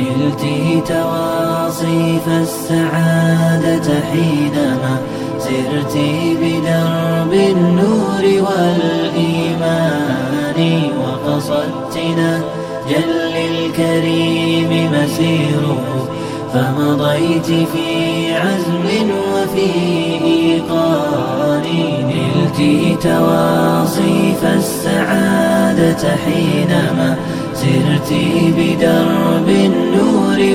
نلت تواصيف السعادة حينما سرت بدرب النور والإيمان وقصدت نهجا للكريم مسيره فمضيت في عزم وفي إيقان. نلت تواصيف السعادة حينما سرت بدرب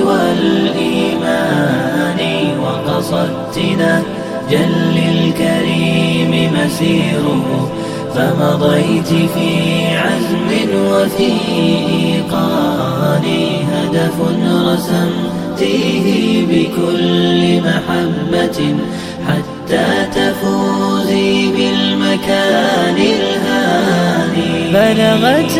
والإيمان وقصدت نهجا للكريم مسيره. فمضيت في عزم وفي إيقان هدف رسمتيه بكل محبة حتى تفوزي بالمكان الهاني. بلغت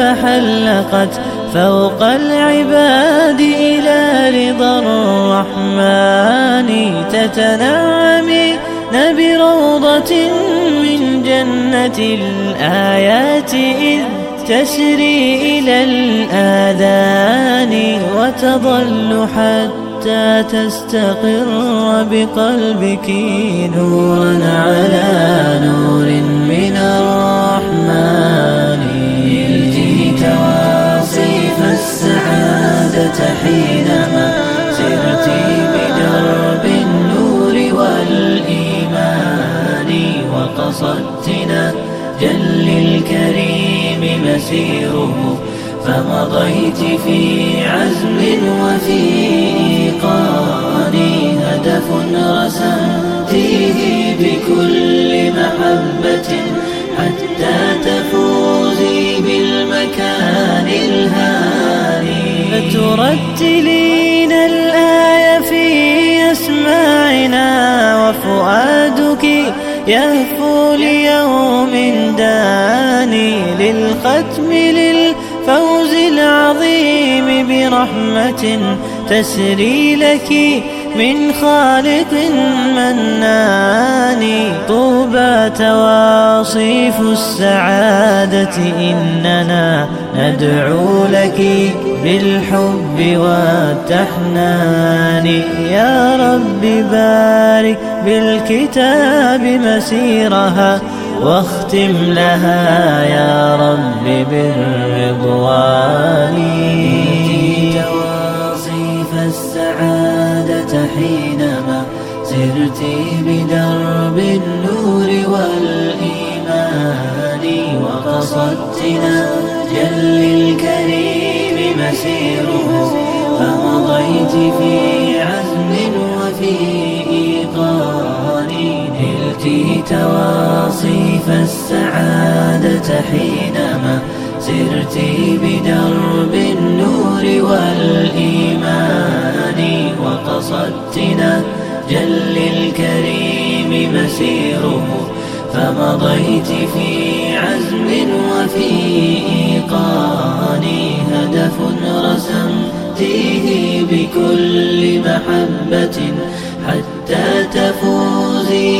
فحلقت فوق العباد إلى رضا الرحمن. تتنعمي بروضة من جنة الآيات إذ تسري إلى الآذان وتظل حتى تستقر بقلبك نورا على نور من الرحمن نهجا للكريم مسيره فمضيت في عزم وفي إيقان. هدف رسمتيه بكل محبة حتى تفوزي بالمكان الهاني. فترتلين الآية في أسماعنا وفؤادك يهفو للختم للفوز العظيم برحمة تسري لك من خالق منان. طوبى تواصيف السعادة إننا ندعو لك بالحب والتحنان. يا رب بارك بالكتاب مسيرها واختم لها يا رب بالرضوان. تواصيف السعادة حينما سرت بدرب النور والإيمان وقصدت نهجا للكريم مسيره. فمضيت في عزم وفي نلت تواصيف السعادة حينما سرت بدرب النور والإيمان وقصدت نهجا للكريم مسيره فمضيت في عزم وفي إيقان هدف رسمتيه بكل محبة حتى تفوزي